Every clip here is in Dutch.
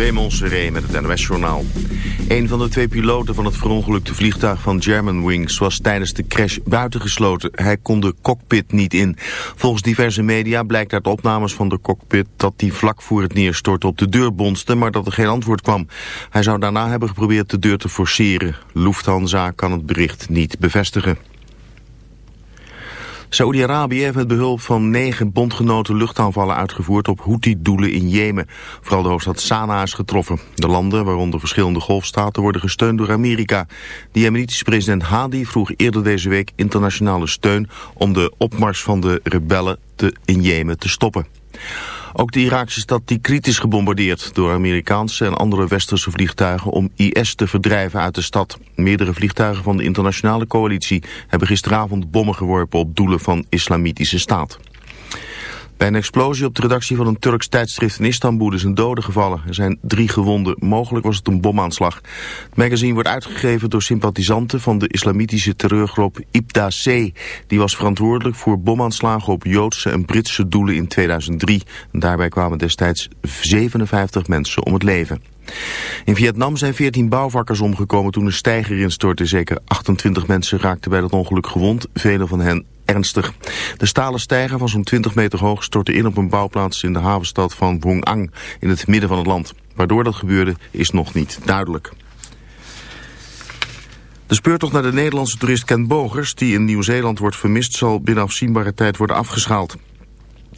Raymond Seré met het NOS-journaal. Een van de twee piloten van het verongelukte vliegtuig van Germanwings was tijdens de crash buitengesloten. Hij kon de cockpit niet in. Volgens diverse media blijkt uit opnames van de cockpit dat hij vlak voor het neerstorten op de deur bonste, maar dat er geen antwoord kwam. Hij zou daarna hebben geprobeerd de deur te forceren. Lufthansa kan het bericht niet bevestigen. Saoedi-Arabië heeft met behulp van negen bondgenoten luchtaanvallen uitgevoerd op Houthi-doelen in Jemen. Vooral de hoofdstad Sanaa is getroffen. De landen, waaronder verschillende golfstaten, worden gesteund door Amerika. De Jemenitische president Hadi vroeg eerder deze week internationale steun om de opmars van de rebellen te, in Jemen te stoppen. Ook de Iraakse stad Tikrit is gebombardeerd door Amerikaanse en andere westerse vliegtuigen om IS te verdrijven uit de stad. Meerdere vliegtuigen van de internationale coalitie hebben gisteravond bommen geworpen op doelen van islamitische staat. Bij een explosie op de redactie van een Turks tijdschrift in Istanbul is een dode gevallen. Er zijn drie gewonden. Mogelijk was het een bomaanslag. Het magazine wordt uitgegeven door sympathisanten van de islamitische terreurgroep Ibda C. Die was verantwoordelijk voor bomaanslagen op Joodse en Britse doelen in 2003. En daarbij kwamen destijds 57 mensen om het leven. In Vietnam zijn 14 bouwvakkers omgekomen toen een steiger instortte. Zeker 28 mensen raakten bij dat ongeluk gewond, vele van hen ernstig. De stalen steiger van zo'n 20 meter hoog stortte in op een bouwplaats in de havenstad van Vung Ang in het midden van het land. Waardoor dat gebeurde is nog niet duidelijk. De speurtocht naar de Nederlandse toerist Ken Bogers, die in Nieuw-Zeeland wordt vermist, zal binnen afzienbare tijd worden afgeschaald.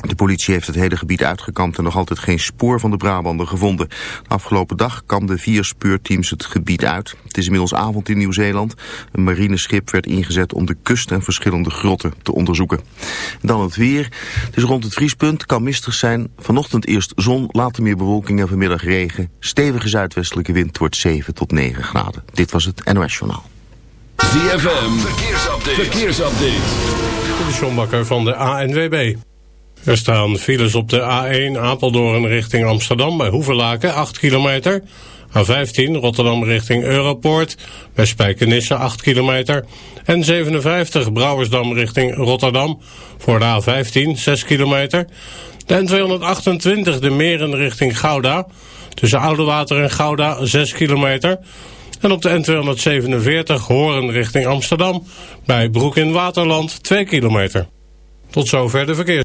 De politie heeft het hele gebied uitgekampt en nog altijd geen spoor van de Brabander gevonden. De afgelopen dag kamden vier speurteams het gebied uit. Het is inmiddels avond in Nieuw-Zeeland. Een marineschip werd ingezet om de kust en verschillende grotten te onderzoeken. Dan het weer. Het is rond het vriespunt, kan mistig zijn. Vanochtend eerst zon, later meer bewolking en vanmiddag regen. Stevige zuidwestelijke wind wordt 7 tot 9 graden. Dit was het NOS Journaal. ZFM, verkeersupdate. verkeersupdate. De Sjombakker van de ANWB. Er staan files op de A1 Apeldoorn richting Amsterdam bij Hoevelaken 8 kilometer. A15 Rotterdam richting Europoort bij Spijkenisse 8 kilometer. En 57 Brouwersdam richting Rotterdam voor de A15 6 kilometer. De N228 de Meren richting Gouda tussen Oudewater en Gouda 6 kilometer. En op de N247 Horen richting Amsterdam bij Broek in Waterland 2 kilometer. Tot zover de verkeer.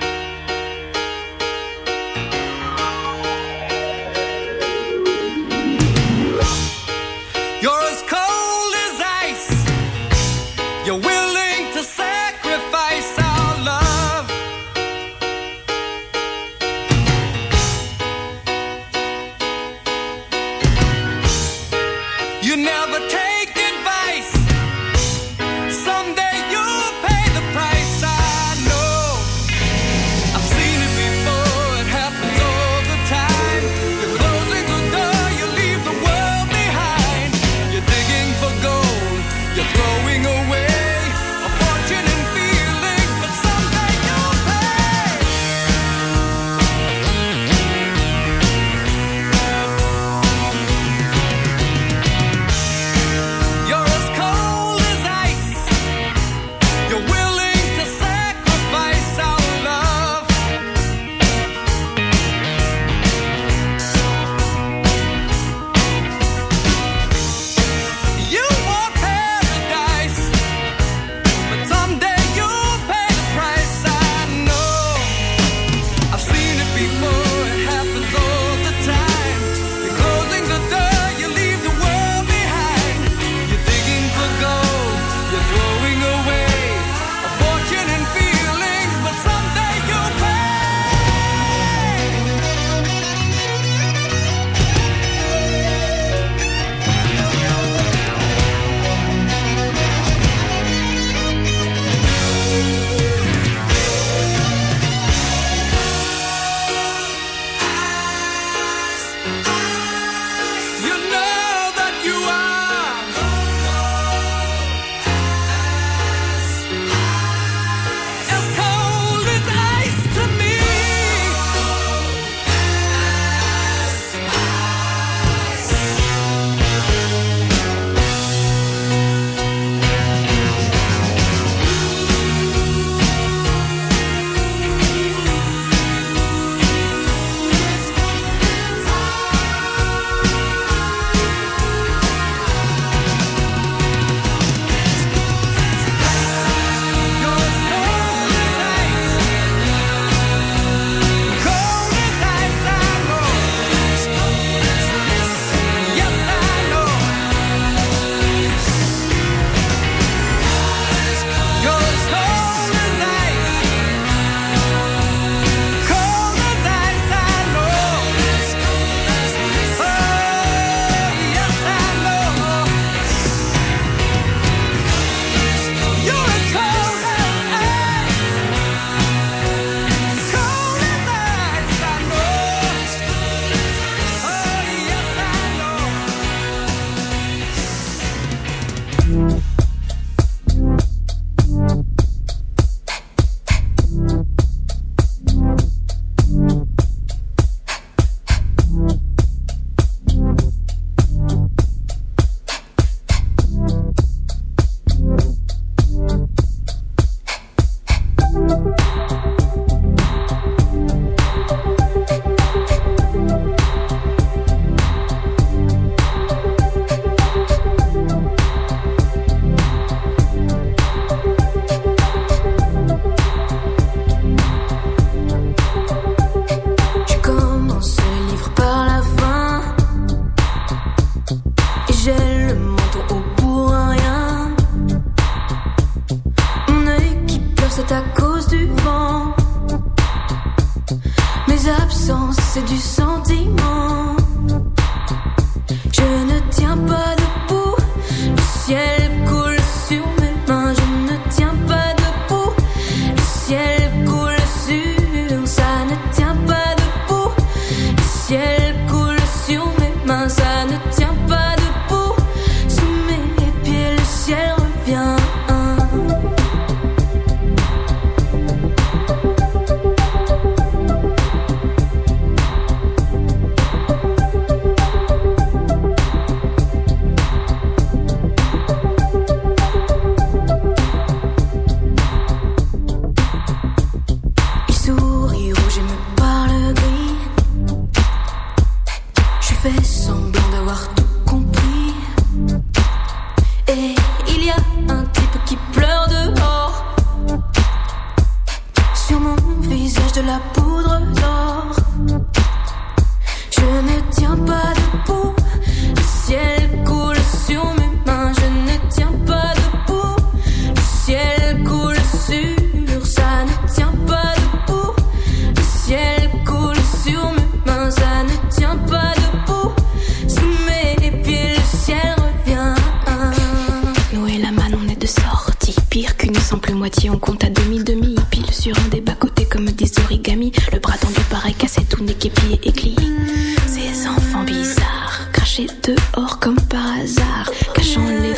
simple moitié, on compte à demi-demi. Pile sur un des bas-côtés comme des origamis. Le bras tendu paraît cassé, tout n'est qu'épié et glié. Ces enfants bizarres, crachés dehors comme par hasard, cachant les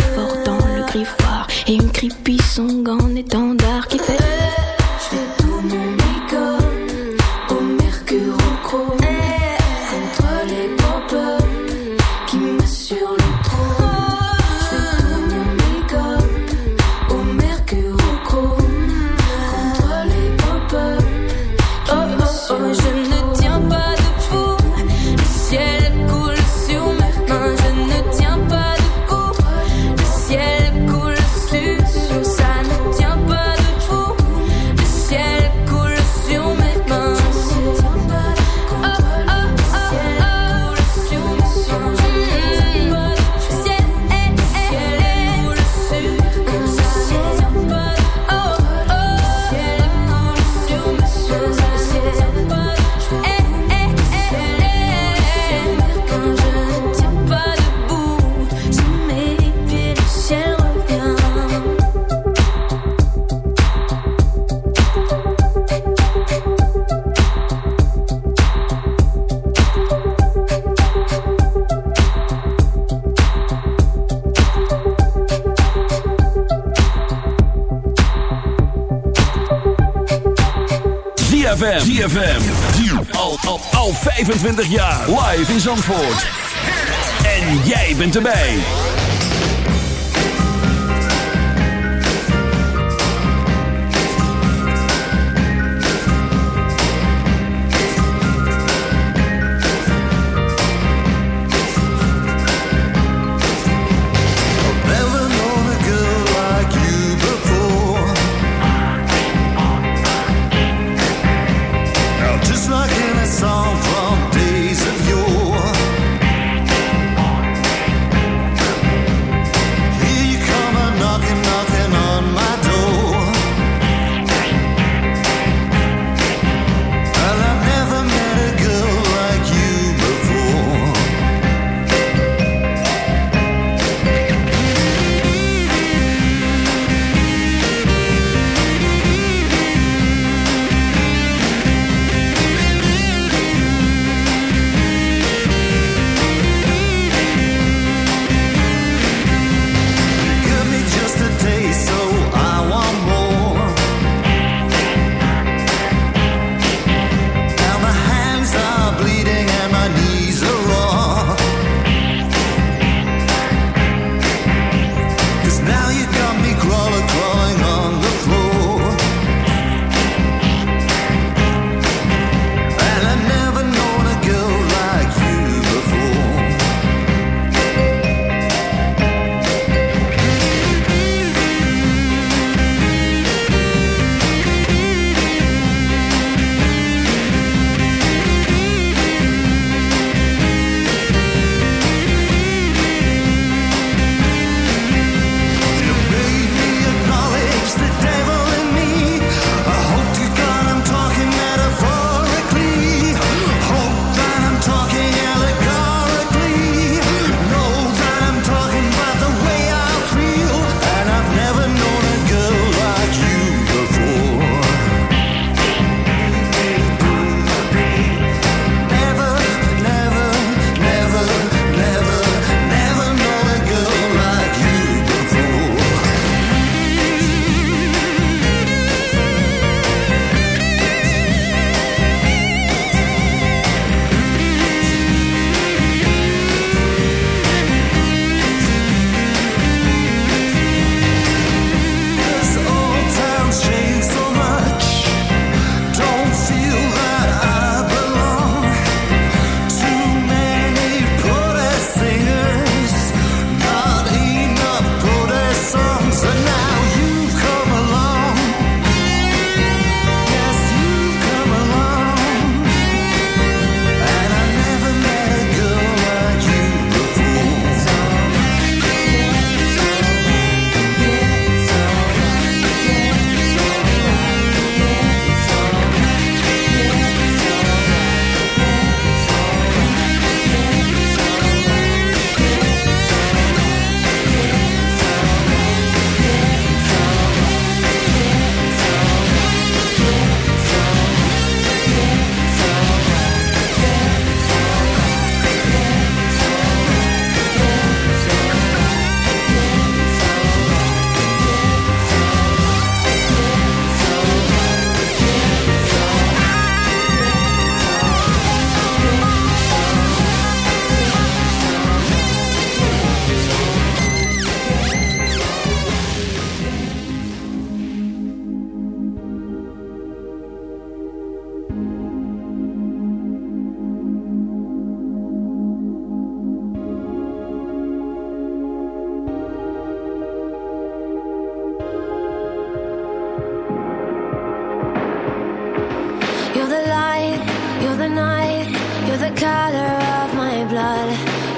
color of my blood.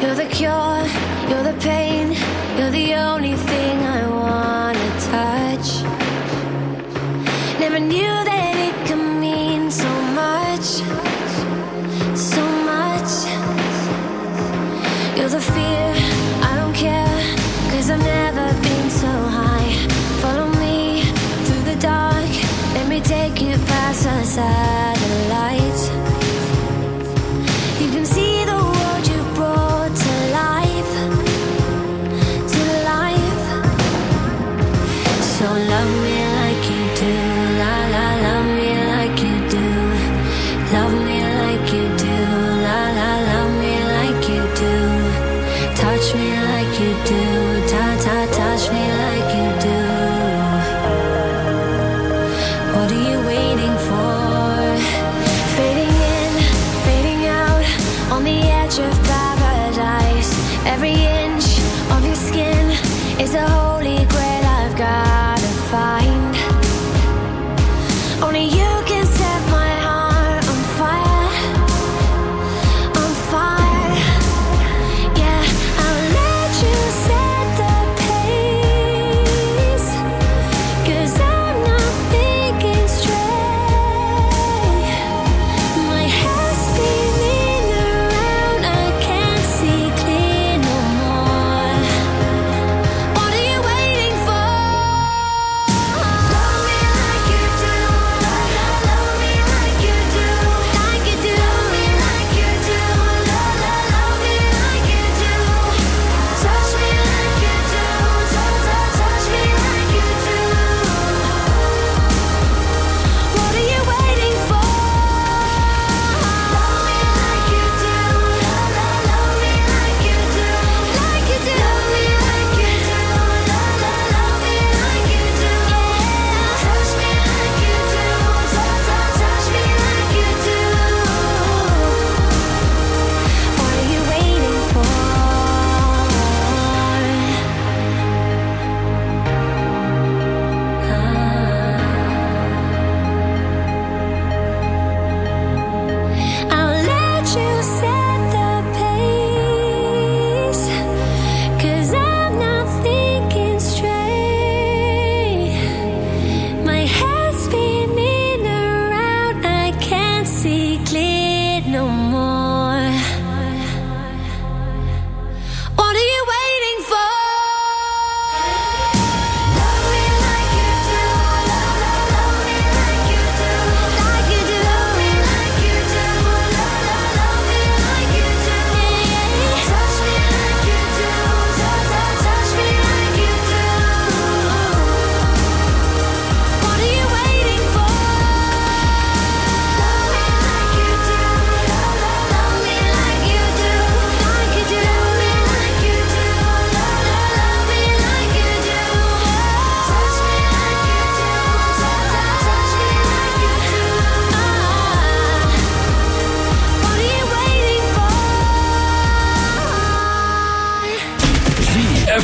You're the cure,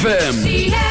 ZFM.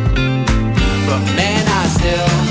but man, I still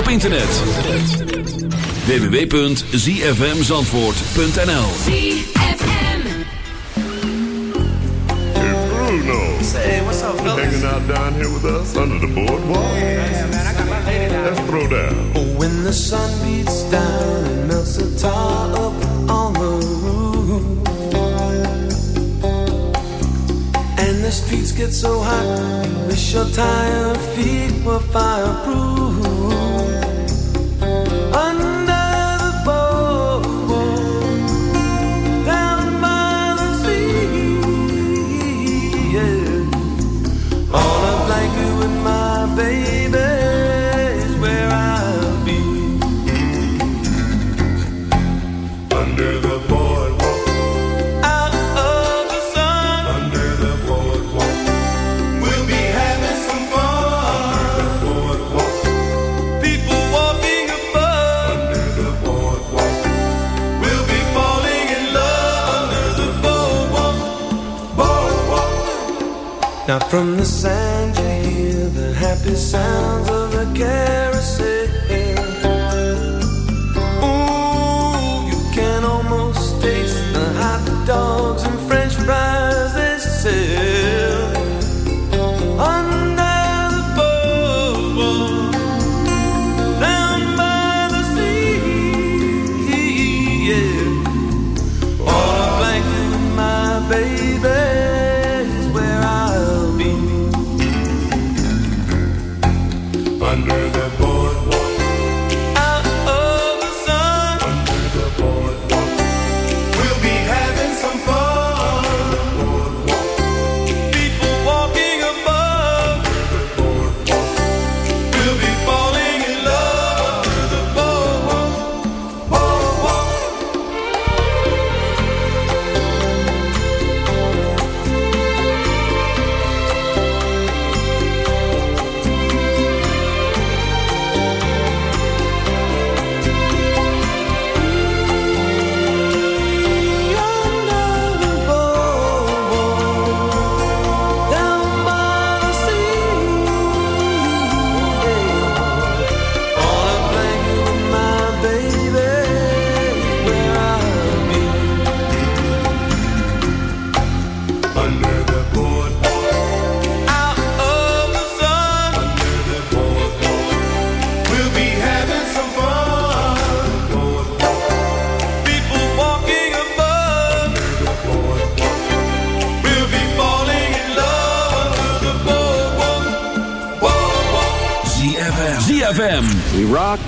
op internet. www.zfmzandvoort.nl ZFM Hey Bruno. Say, what's up, fellas? Out down here with us under the boardwalk. Man, I got my down. Oh, when the sun beats down and melts the tar up on the. And the streets get so hot, you wish your tired feet were. From the sand you hear the happy sounds of a carousel.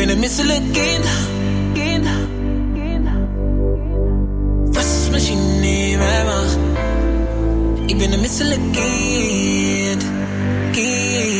ben een misselijk kind. kind. Wasmachine in mijn maag. Ik ben een misselijk kind. Kind.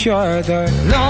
each other. Nou,